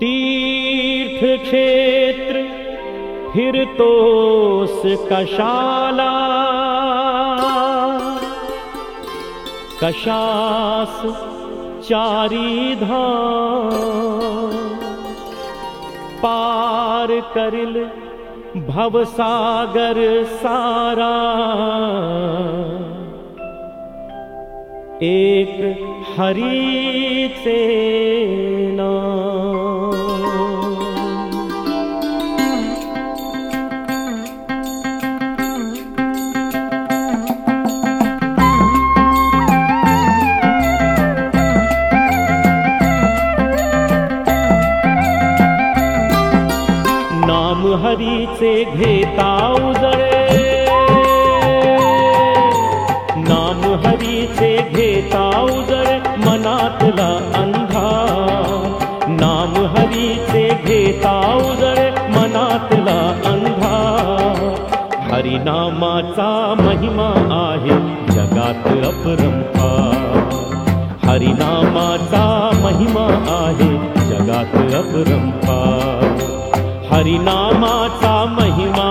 तीर्थ क्षेत्र फिर तोस कशाला कशास धाम। पार करिल भवसागर सारा एक हरी से नाम हरी से घेता उजळे अंधा अंधा। नाम हरीचे घेता उजळे मनातला अंधा। हरिनामाचा महिमा आहे जगात अपरंपार। हरिनामाचा महिमा आहे जगात अपरंपार। हरिनामाचा महिमा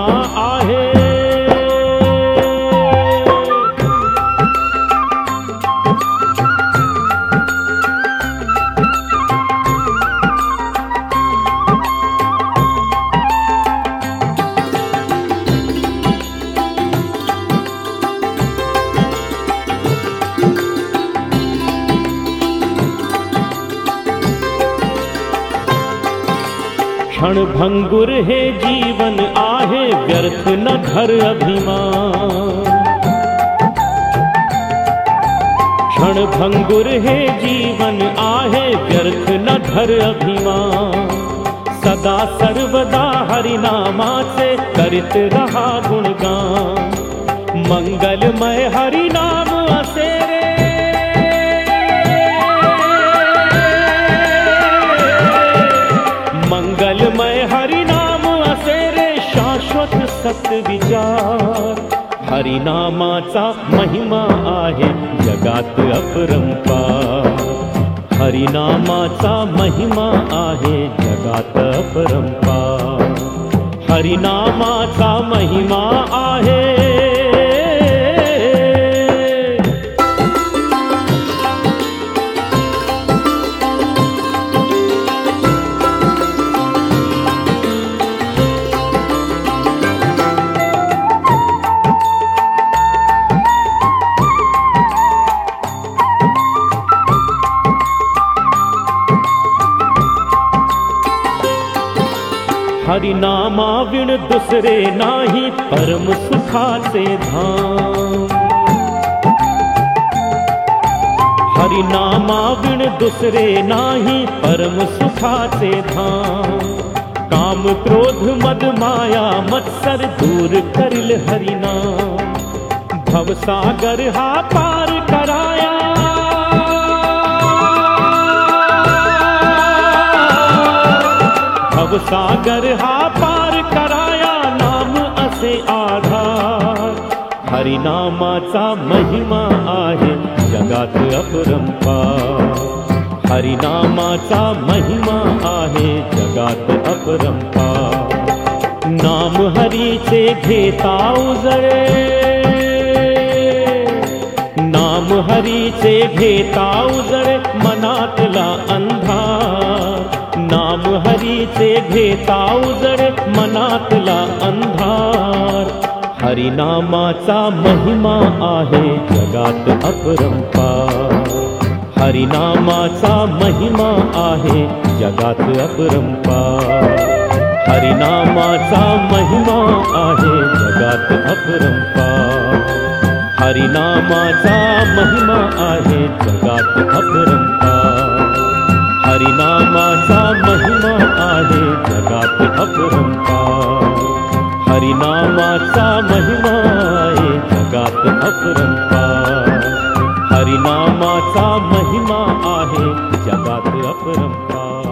क्षणभंगुर हे जीवन, आहे व्यर्थ न धर अभिमान। क्षणभंगुर हे जीवन, आहे व्यर्थ न धर अभिमान। सदा सर्वदा हरिनामाचे करीत रहा गुणगान। मंगलमय हरिनाम सत विचार हरिनामाचा महिमा आहे जगात अपरंपार. हरिनामाचा महिमा आहे जगात अपरंपार. हरिनामाचा महिमा आहे हरिनामा विण दुसरे नाही परम सुखाचे धाम. हरिनामा विण दुसरे नाही परम सुखाचे धाम. काम क्रोध मद माया मत्सर दूर करिल हरिनाम. भवसागर हा पार भवसागर हा पार कराया नाम असे आधार. हरिनामाचा महिमा आहे जगात अपरंपार. हरिनामाचा महिमा आहे जगात अपरंपार. नाम हरीचे घेता उजळे नाम हरीचे घेता उजळे मनातला अंधार. नाम हरीचे घेता उजड मनातला अंधार. हरिनामाचा महिमा आहे जगात अपरंपार. हरिनामाचा महिमा आहे जगात अपरंपार. हरिनामाचा महिमा आहे जगात अपरंपार. हरिनामाचा महिमा आहे जगात अपरंपार. तारी नामा सा महिमा आहे जगात अपरंपार हरि नामा सा महिमा आहे जगात अपरंपार हरि नामा सा महिमा आहे जगात अपरंपार